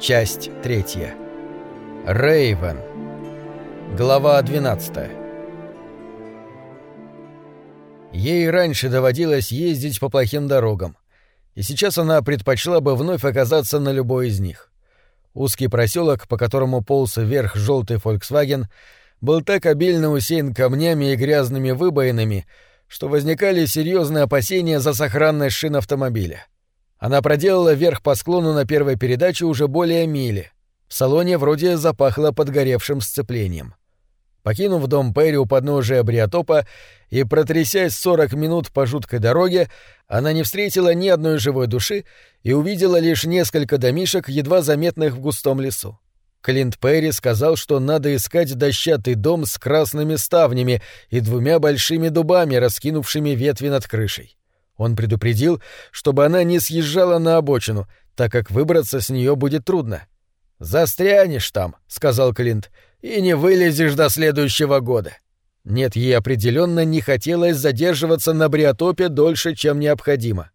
Часть третья. Рейвен. Глава 12. Ей раньше доводилось ездить по плохим дорогам, и сейчас она предпочла бы вновь оказаться на любой из них. Узкий проселок, по которому полз вверх желтый Volkswagen, был так обильно усеян камнями и грязными выбоинами, что возникали серьезные опасения за сохранность шин автомобиля. Она проделала вверх по склону на первой передаче уже более мили. В салоне вроде запахло подгоревшим сцеплением. Покинув дом Перри у подножия Бриотопа и протрясясь 40 минут по жуткой дороге, она не встретила ни одной живой души и увидела лишь несколько домишек, едва заметных в густом лесу. Клинт Перри сказал, что надо искать дощатый дом с красными ставнями и двумя большими дубами, раскинувшими ветви над крышей. Он предупредил, чтобы она не съезжала на обочину, так как выбраться с нее будет трудно. «Застрянешь там», — сказал Клинт, — «и не вылезешь до следующего года». Нет, ей определенно не хотелось задерживаться на Бриотопе дольше, чем необходимо.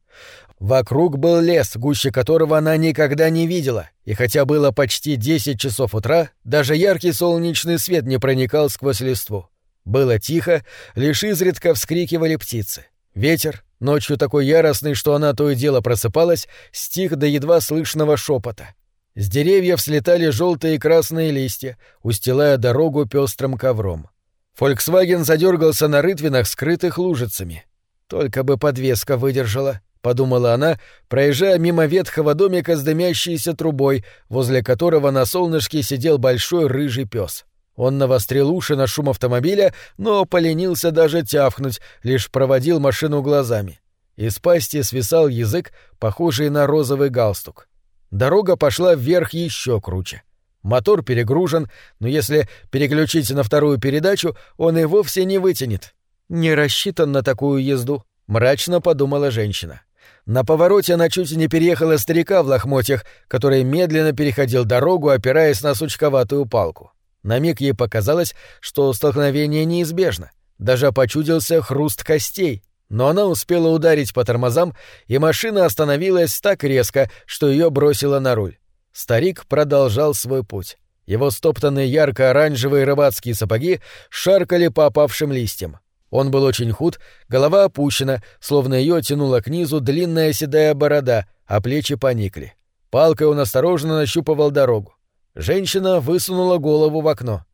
Вокруг был лес, гуще которого она никогда не видела, и хотя было почти 10 часов утра, даже яркий солнечный свет не проникал сквозь листву. Было тихо, лишь изредка вскрикивали птицы. Ветер, ночью такой яростный, что она то и дело просыпалась, стих до едва слышного шепота. С деревьев слетали желтые и красные листья, устилая дорогу пестрым ковром. Фольксваген задергался на рытвинах, скрытых лужицами. Только бы подвеска выдержала, подумала она, проезжая мимо ветхого домика с дымящейся трубой, возле которого на солнышке сидел большой рыжий пес. Он навострил уши на шум автомобиля, но поленился даже тявкнуть, лишь проводил машину глазами. Из пасти свисал язык, похожий на розовый галстук. Дорога пошла вверх еще круче. Мотор перегружен, но если переключить на вторую передачу, он и вовсе не вытянет. Не рассчитан на такую езду, мрачно подумала женщина. На повороте она чуть не переехала старика в лохмотьях, который медленно переходил дорогу, опираясь на сучковатую палку. На миг ей показалось, что столкновение неизбежно. Даже почудился хруст костей. Но она успела ударить по тормозам, и машина остановилась так резко, что ее бросило на руль. Старик продолжал свой путь. Его стоптанные ярко-оранжевые рыбацкие сапоги шаркали по опавшим листьям. Он был очень худ, голова опущена, словно ее тянула к низу длинная седая борода, а плечи поникли. Палкой он осторожно нащупывал дорогу. Женщина высунула голову в окно.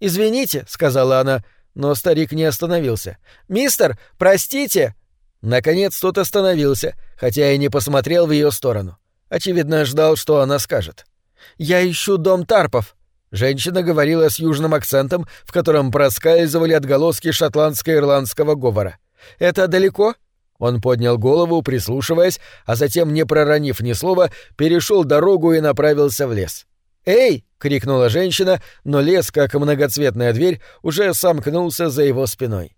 «Извините», — сказала она, но старик не остановился. «Мистер, простите!» Наконец тот остановился, хотя и не посмотрел в ее сторону. Очевидно, ждал, что она скажет. «Я ищу дом Тарпов». Женщина говорила с южным акцентом, в котором проскальзывали отголоски шотландско-ирландского говора. «Это далеко?» Он поднял голову, прислушиваясь, а затем, не проронив ни слова, перешел дорогу и направился в лес. «Эй!» — крикнула женщина, но лес, как многоцветная дверь, уже сомкнулся за его спиной.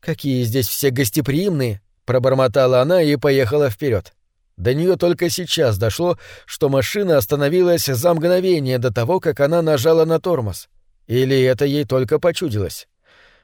«Какие здесь все гостеприимные!» — пробормотала она и поехала вперед. До нее только сейчас дошло, что машина остановилась за мгновение до того, как она нажала на тормоз. Или это ей только почудилось?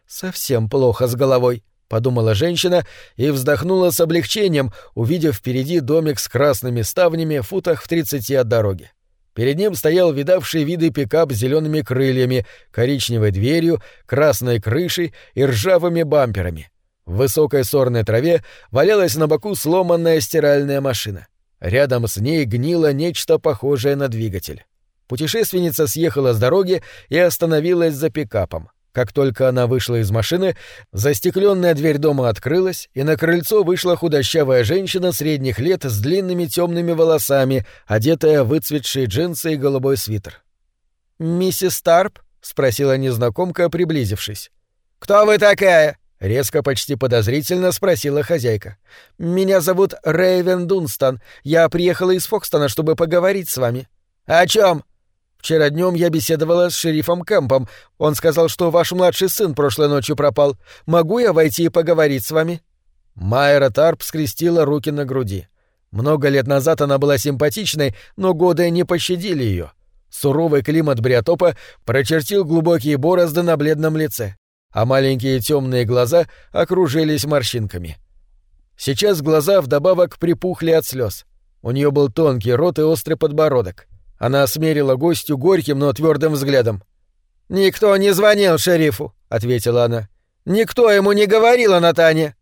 «Совсем плохо с головой», — подумала женщина и вздохнула с облегчением, увидев впереди домик с красными ставнями в футах в тридцати от дороги. Перед ним стоял видавший виды пикап с зелеными крыльями, коричневой дверью, красной крышей и ржавыми бамперами. В высокой сорной траве валялась на боку сломанная стиральная машина. Рядом с ней гнило нечто похожее на двигатель. Путешественница съехала с дороги и остановилась за пикапом. Как только она вышла из машины, застекленная дверь дома открылась, и на крыльцо вышла худощавая женщина средних лет с длинными темными волосами, одетая в выцветшие джинсы и голубой свитер. «Миссис Тарп?» — спросила незнакомка, приблизившись. «Кто вы такая?» — резко, почти подозрительно спросила хозяйка. «Меня зовут Рэйвен Дунстон. Я приехала из Фокстона, чтобы поговорить с вами». «О чем? Вчера днем я беседовала с шерифом Кэмпом. Он сказал, что ваш младший сын прошлой ночью пропал. Могу я войти и поговорить с вами?» Майра Тарп скрестила руки на груди. Много лет назад она была симпатичной, но годы не пощадили ее. Суровый климат Бриотопа прочертил глубокие борозды на бледном лице, а маленькие темные глаза окружились морщинками. Сейчас глаза вдобавок припухли от слез. У нее был тонкий рот и острый подбородок. Она смерила гостю горьким, но твердым взглядом. «Никто не звонил шерифу», — ответила она. «Никто ему не говорил о Натане».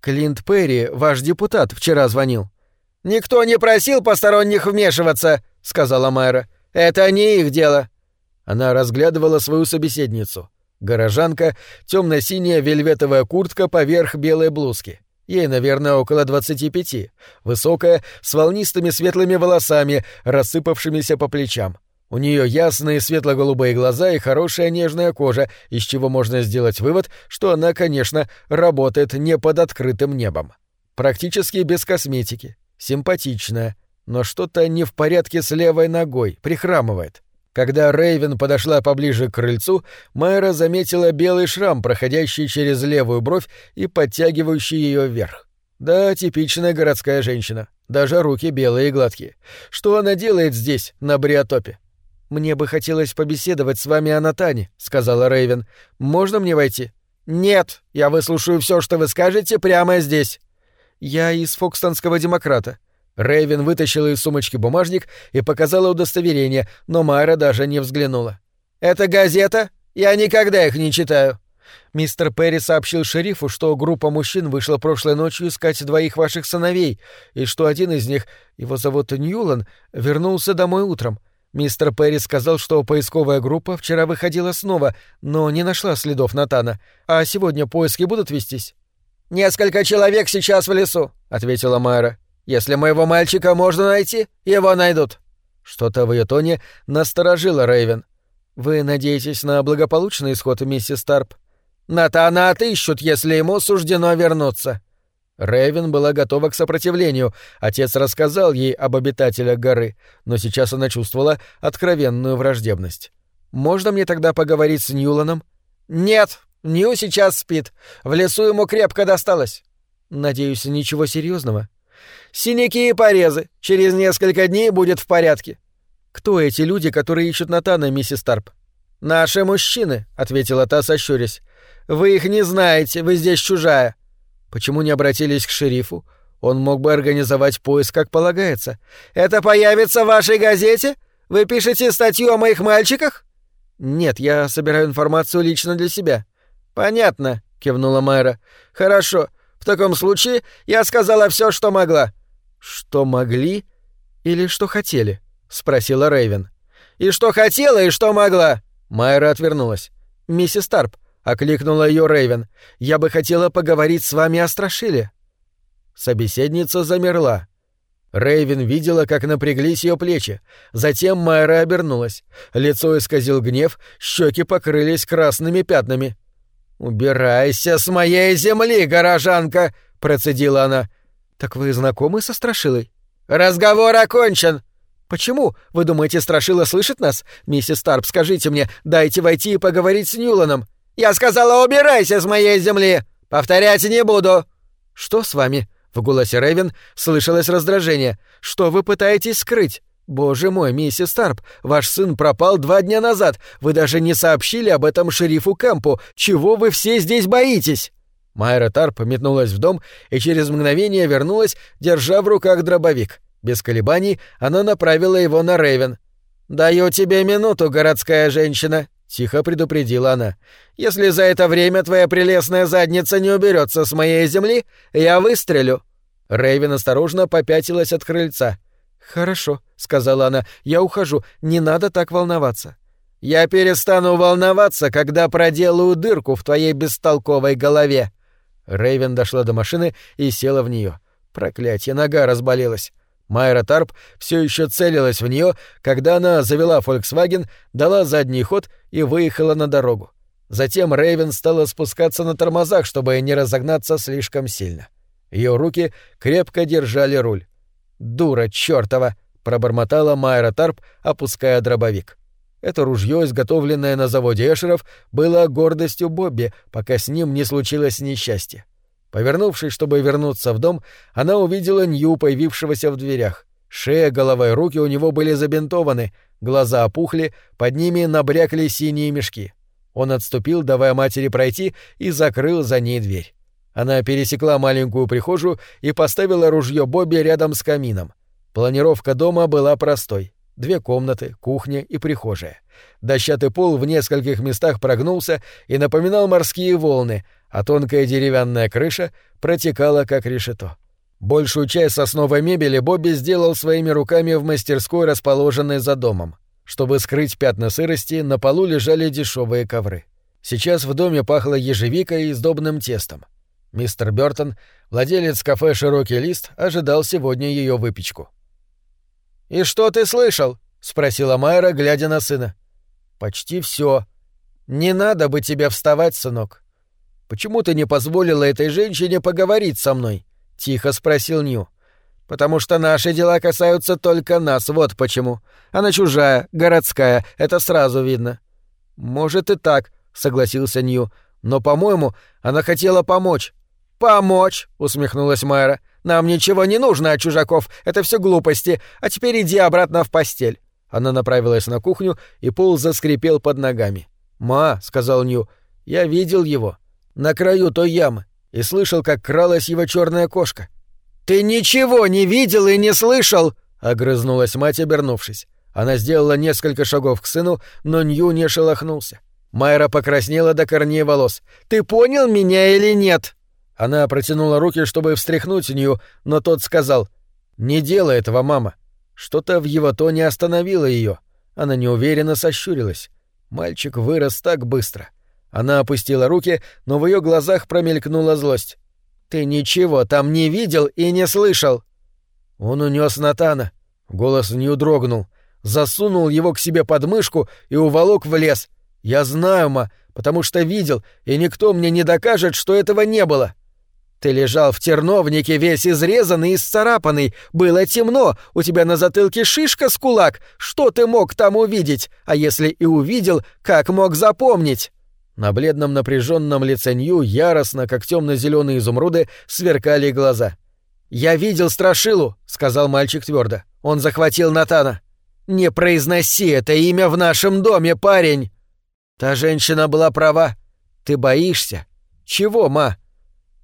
«Клинт Перри, ваш депутат, вчера звонил». «Никто не просил посторонних вмешиваться», — сказала Майра. «Это не их дело». Она разглядывала свою собеседницу. Горожанка, темно-синяя вельветовая куртка поверх белой блузки. Ей, наверное, около двадцати пяти. Высокая, с волнистыми светлыми волосами, рассыпавшимися по плечам. У нее ясные светло-голубые глаза и хорошая нежная кожа, из чего можно сделать вывод, что она, конечно, работает не под открытым небом. Практически без косметики. Симпатичная, но что-то не в порядке с левой ногой, прихрамывает. Когда Рейвен подошла поближе к крыльцу, Майра заметила белый шрам, проходящий через левую бровь и подтягивающий ее вверх. Да, типичная городская женщина. Даже руки белые и гладкие. Что она делает здесь, на Бриотопе? «Мне бы хотелось побеседовать с вами о Натане», — сказала Рейвен. «Можно мне войти?» «Нет, я выслушаю все, что вы скажете, прямо здесь». «Я из Фокстонского демократа. Рэйвен вытащила из сумочки бумажник и показала удостоверение, но Майра даже не взглянула. «Это газета? Я никогда их не читаю». «Мистер Перри сообщил шерифу, что группа мужчин вышла прошлой ночью искать двоих ваших сыновей, и что один из них, его зовут Ньюлан, вернулся домой утром. Мистер Перри сказал, что поисковая группа вчера выходила снова, но не нашла следов Натана. А сегодня поиски будут вестись?» «Несколько человек сейчас в лесу», — ответила Майра. Если моего мальчика можно найти, его найдут». Что-то в ее тоне насторожило Рейвен. «Вы надеетесь на благополучный исход, миссис Тарп?» «Натана отыщут, если ему суждено вернуться». Рейвен была готова к сопротивлению. Отец рассказал ей об обитателях горы, но сейчас она чувствовала откровенную враждебность. «Можно мне тогда поговорить с Ньюланом?» «Нет, Нью сейчас спит. В лесу ему крепко досталось». «Надеюсь, ничего серьезного. Синяки и порезы. Через несколько дней будет в порядке. Кто эти люди, которые ищут Натана, миссис Тарп? Наши мужчины, ответила та, сощурясь. Вы их не знаете, вы здесь чужая. Почему не обратились к шерифу? Он мог бы организовать поиск, как полагается. Это появится в вашей газете? Вы пишете статью о моих мальчиках? Нет, я собираю информацию лично для себя. Понятно, кивнула Майра. Хорошо. В таком случае я сказала все, что могла. Что могли или что хотели? спросила Рейвен. И что хотела, и что могла. Майра отвернулась. Миссис Тарп, окликнула ее Рейвен. Я бы хотела поговорить с вами о Страшиле. Собеседница замерла. Рейвен видела, как напряглись ее плечи. Затем Майра обернулась. Лицо исказил гнев, щеки покрылись красными пятнами. «Убирайся с моей земли, горожанка!» — процедила она. «Так вы знакомы со Страшилой?» «Разговор окончен!» «Почему? Вы думаете, Страшила слышит нас? Миссис Тарп, скажите мне, дайте войти и поговорить с Ньюланом». «Я сказала, убирайся с моей земли! Повторять не буду!» «Что с вами?» В голосе Рэйвен слышалось раздражение. «Что вы пытаетесь скрыть?» «Боже мой, миссис Тарп, ваш сын пропал два дня назад. Вы даже не сообщили об этом шерифу Кэмпу. Чего вы все здесь боитесь?» Майра Тарп метнулась в дом и через мгновение вернулась, держа в руках дробовик. Без колебаний она направила его на Рейвен. «Даю тебе минуту, городская женщина», — тихо предупредила она. «Если за это время твоя прелестная задница не уберется с моей земли, я выстрелю». Рейвен осторожно попятилась от крыльца. «Хорошо», — сказала она, — «я ухожу, не надо так волноваться». «Я перестану волноваться, когда проделаю дырку в твоей бестолковой голове». Рейвен дошла до машины и села в нее. Проклятье, нога разболелась. Майра Тарп все еще целилась в нее, когда она завела Volkswagen, дала задний ход и выехала на дорогу. Затем Рейвен стала спускаться на тормозах, чтобы не разогнаться слишком сильно. Ее руки крепко держали руль. «Дура чёртова!» — пробормотала Майра Тарп, опуская дробовик. Это ружье, изготовленное на заводе Эшеров, было гордостью Бобби, пока с ним не случилось несчастье. Повернувшись, чтобы вернуться в дом, она увидела Нью, появившегося в дверях. Шея, голова и руки у него были забинтованы, глаза опухли, под ними набрякли синие мешки. Он отступил, давая матери пройти, и закрыл за ней дверь. Она пересекла маленькую прихожую и поставила ружье Бобби рядом с камином. Планировка дома была простой. две комнаты, кухня и прихожая. Дощатый пол в нескольких местах прогнулся и напоминал морские волны, а тонкая деревянная крыша протекала как решето. Большую часть сосновой мебели Бобби сделал своими руками в мастерской, расположенной за домом. Чтобы скрыть пятна сырости, на полу лежали дешевые ковры. Сейчас в доме пахло ежевикой и сдобным тестом. Мистер Бёртон, владелец кафе «Широкий лист», ожидал сегодня ее выпечку. «И что ты слышал?» — спросила Майра, глядя на сына. «Почти все. Не надо бы тебе вставать, сынок. Почему ты не позволила этой женщине поговорить со мной?» — тихо спросил Нью. «Потому что наши дела касаются только нас, вот почему. Она чужая, городская, это сразу видно». «Может и так», — согласился Нью. «Но, по-моему, она хотела помочь». «Помочь?» — усмехнулась Майра. «Нам ничего не нужно от чужаков, это все глупости. А теперь иди обратно в постель». Она направилась на кухню, и пол заскрипел под ногами. «Ма», — сказал Нью, — «я видел его. На краю той ямы. И слышал, как кралась его черная кошка». «Ты ничего не видел и не слышал!» — огрызнулась мать, обернувшись. Она сделала несколько шагов к сыну, но Нью не шелохнулся. Майра покраснела до корней волос. «Ты понял меня или нет?» Она протянула руки, чтобы встряхнуть Нью, но тот сказал «Не делай этого, мама». Что-то в его тоне остановило ее. Она неуверенно сощурилась. Мальчик вырос так быстро. Она опустила руки, но в ее глазах промелькнула злость. «Ты ничего там не видел и не слышал!» Он унес Натана. Голос Нью дрогнул. Засунул его к себе под мышку и уволок в лес — «Я знаю, ма, потому что видел, и никто мне не докажет, что этого не было. Ты лежал в терновнике весь изрезанный и исцарапанный, было темно, у тебя на затылке шишка с кулак, что ты мог там увидеть, а если и увидел, как мог запомнить?» На бледном напряженном лице Нью яростно, как темно-зеленые изумруды, сверкали глаза. «Я видел Страшилу», — сказал мальчик твердо. «Он захватил Натана». «Не произноси это имя в нашем доме, парень!» Та женщина была права. Ты боишься? Чего, ма?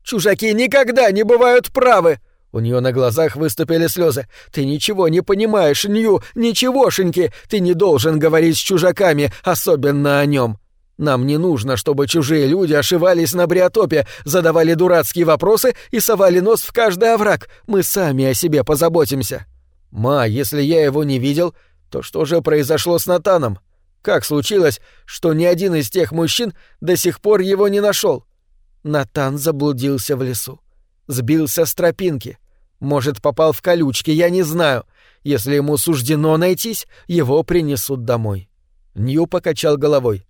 Чужаки никогда не бывают правы. У нее на глазах выступили слезы. Ты ничего не понимаешь, Нью, ничегошеньки. Ты не должен говорить с чужаками, особенно о нем. Нам не нужно, чтобы чужие люди ошивались на бриотопе, задавали дурацкие вопросы и совали нос в каждый овраг. Мы сами о себе позаботимся. Ма, если я его не видел, то что же произошло с Натаном? Как случилось, что ни один из тех мужчин до сих пор его не нашел? Натан заблудился в лесу. Сбился с тропинки. Может, попал в колючки, я не знаю. Если ему суждено найтись, его принесут домой. Нью покачал головой.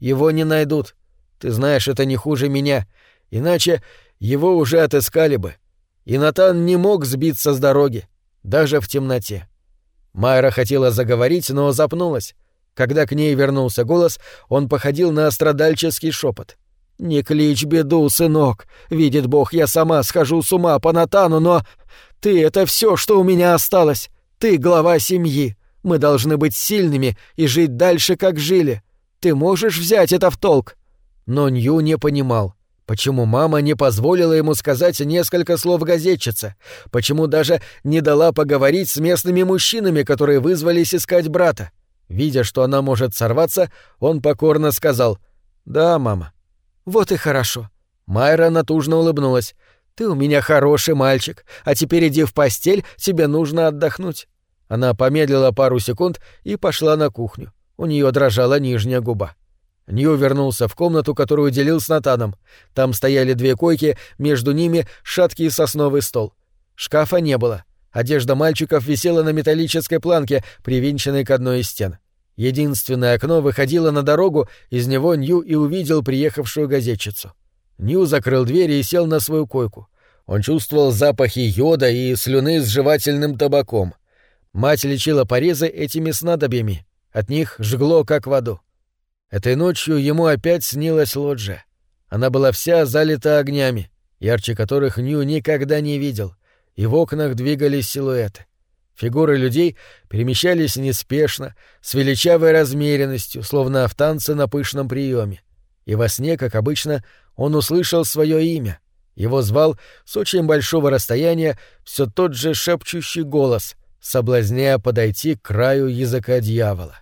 Его не найдут. Ты знаешь, это не хуже меня. Иначе его уже отыскали бы. И Натан не мог сбиться с дороги, даже в темноте. Майра хотела заговорить, но запнулась. Когда к ней вернулся голос, он походил на страдальческий шепот. «Не кличь беду, сынок. Видит Бог, я сама схожу с ума по Натану, но... Ты — это все, что у меня осталось. Ты — глава семьи. Мы должны быть сильными и жить дальше, как жили. Ты можешь взять это в толк?» Но Нью не понимал. Почему мама не позволила ему сказать несколько слов газетчице? Почему даже не дала поговорить с местными мужчинами, которые вызвались искать брата? Видя, что она может сорваться, он покорно сказал «Да, мама». «Вот и хорошо». Майра натужно улыбнулась. «Ты у меня хороший мальчик, а теперь иди в постель, тебе нужно отдохнуть». Она помедлила пару секунд и пошла на кухню. У нее дрожала нижняя губа. Нью вернулся в комнату, которую делил с Натаном. Там стояли две койки, между ними шаткий сосновый стол. Шкафа не было. Одежда мальчиков висела на металлической планке, привинченной к одной из стен. Единственное окно выходило на дорогу, из него Нью и увидел приехавшую газетчицу. Нью закрыл дверь и сел на свою койку. Он чувствовал запахи йода и слюны с жевательным табаком. Мать лечила порезы этими снадобьями. От них жгло, как воду. Этой ночью ему опять снилась лоджия. Она была вся залита огнями, ярче которых Нью никогда не видел и в окнах двигались силуэты. Фигуры людей перемещались неспешно, с величавой размеренностью, словно в танце на пышном приеме. И во сне, как обычно, он услышал свое имя. Его звал с очень большого расстояния все тот же шепчущий голос, соблазняя подойти к краю языка дьявола.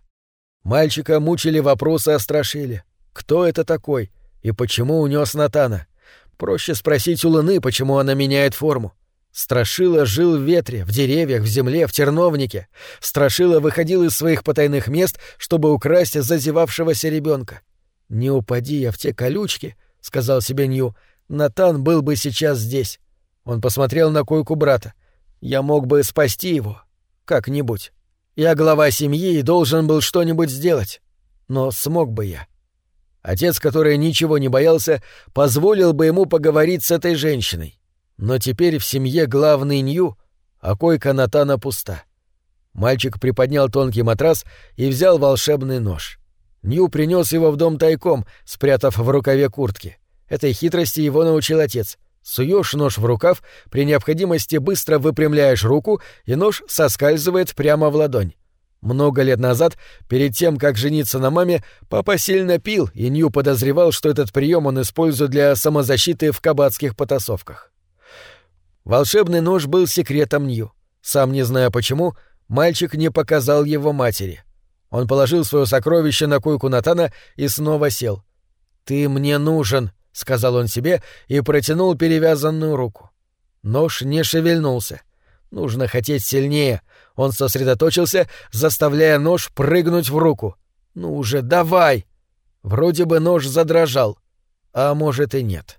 Мальчика мучили вопросы о Страшиле. Кто это такой и почему унес Натана? Проще спросить у Луны, почему она меняет форму. Страшила жил в ветре, в деревьях, в земле, в терновнике. Страшила выходил из своих потайных мест, чтобы украсть зазевавшегося ребенка. «Не упади я в те колючки», — сказал себе Нью, — «Натан был бы сейчас здесь». Он посмотрел на койку брата. «Я мог бы спасти его. Как-нибудь. Я глава семьи и должен был что-нибудь сделать. Но смог бы я». Отец, который ничего не боялся, позволил бы ему поговорить с этой женщиной. Но теперь в семье главный Нью, а койка Натана пуста. Мальчик приподнял тонкий матрас и взял волшебный нож. Нью принес его в дом тайком, спрятав в рукаве куртки. Этой хитрости его научил отец. Суешь нож в рукав, при необходимости быстро выпрямляешь руку, и нож соскальзывает прямо в ладонь. Много лет назад, перед тем, как жениться на маме, папа сильно пил, и Нью подозревал, что этот прием он использует для самозащиты в кабацких потасовках. Волшебный нож был секретом Нью. Сам не зная почему, мальчик не показал его матери. Он положил свое сокровище на койку Натана и снова сел. «Ты мне нужен», — сказал он себе и протянул перевязанную руку. Нож не шевельнулся. Нужно хотеть сильнее. Он сосредоточился, заставляя нож прыгнуть в руку. «Ну уже, давай!» Вроде бы нож задрожал. А может и нет.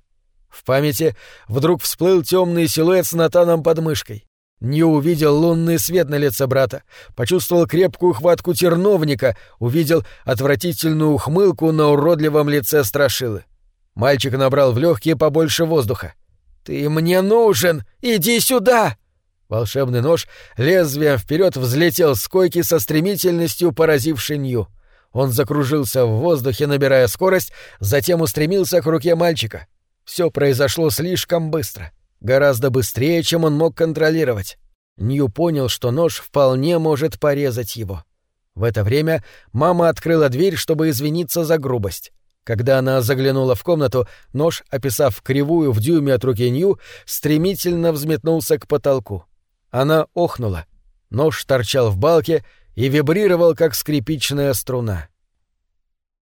В памяти вдруг всплыл темный силуэт с Натаном под мышкой. Не увидел лунный свет на лице брата, почувствовал крепкую хватку терновника, увидел отвратительную ухмылку на уродливом лице страшилы. Мальчик набрал в легкие побольше воздуха. «Ты мне нужен! Иди сюда!» Волшебный нож лезвием вперед взлетел с койки со стремительностью поразившей Нью. Он закружился в воздухе, набирая скорость, затем устремился к руке мальчика. Все произошло слишком быстро. Гораздо быстрее, чем он мог контролировать. Нью понял, что нож вполне может порезать его. В это время мама открыла дверь, чтобы извиниться за грубость. Когда она заглянула в комнату, нож, описав кривую в дюйме от руки Нью, стремительно взметнулся к потолку. Она охнула. Нож торчал в балке и вибрировал, как скрипичная струна.